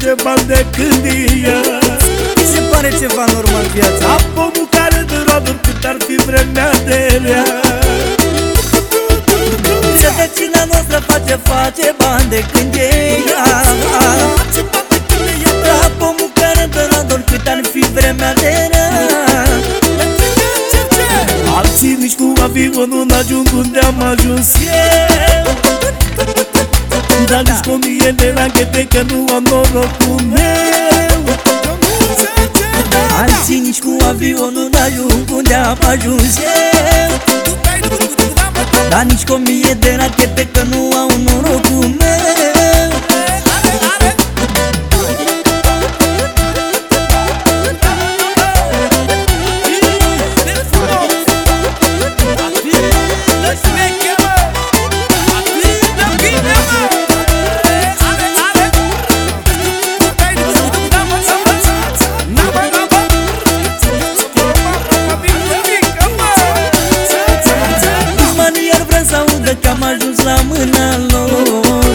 Rădăcina noastră face, face bani de când e ea Mi se pare ceva normal viața. Am pomul care de roduri cât ar fi vremea de rea Rădăcina noastră face, face bani de când e ea Ca pomul care dă rador cât ar fi vremea de rea Alții nici cu avionul n-ajung unde am ajuns eu Dar nici cu mie de rachete că nu am norocul meu. Alții nici cu avionul n-ajung unde am ajuns eu Dar nici cu o mie de rachete că nu au norocul meu vrea să audă că am ajuns la mâna lor.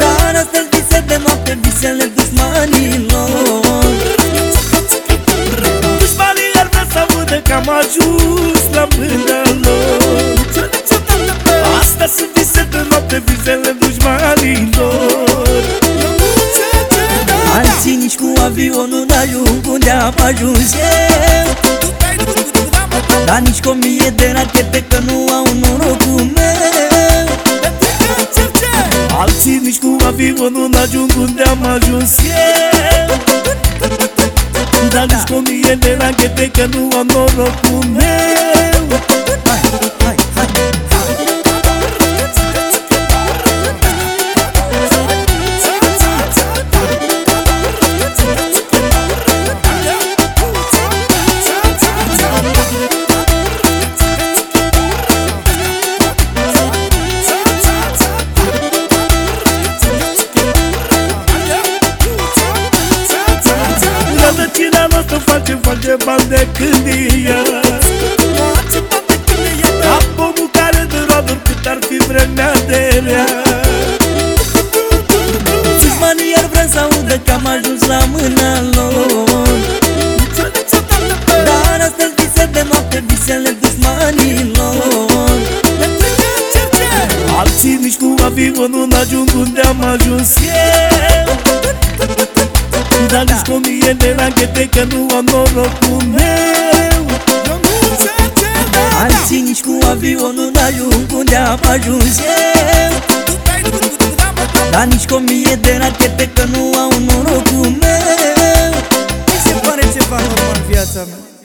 Dar astăzi vise de noapte, visele dușmanilor. Dușmanii ar vrea să audă că am ajuns la mâna lor. Astea sunt vise de noapte, visele dușmanilor. Alții nici cu avionul n-ajung unde am ajuns eu Dar nici cu o mie de rachete că nu au norocul meu. Alții nici cu avionul n-ajung unde am ajuns eu. Dar nici cu o mie de rachete că nu am norocul meu noastră face, face bani de când e ea Am pomul care de roduri cât ar fi vremea de rea. Dușmanii ar vrea să audă că am ajuns la mâna lor. Dar astăzi vise de noapte, visele dușmanilor Alții nici cu avionul n-ajung unde am ajuns eu Dar nici cu o mie de rachete că nu am norocul meu. Alții nici cu avionul n-ajung unde am ajuns eu. Dar nici cu o mie de rachete că nu au norocul meu. Mi se pare ceva normal viața mea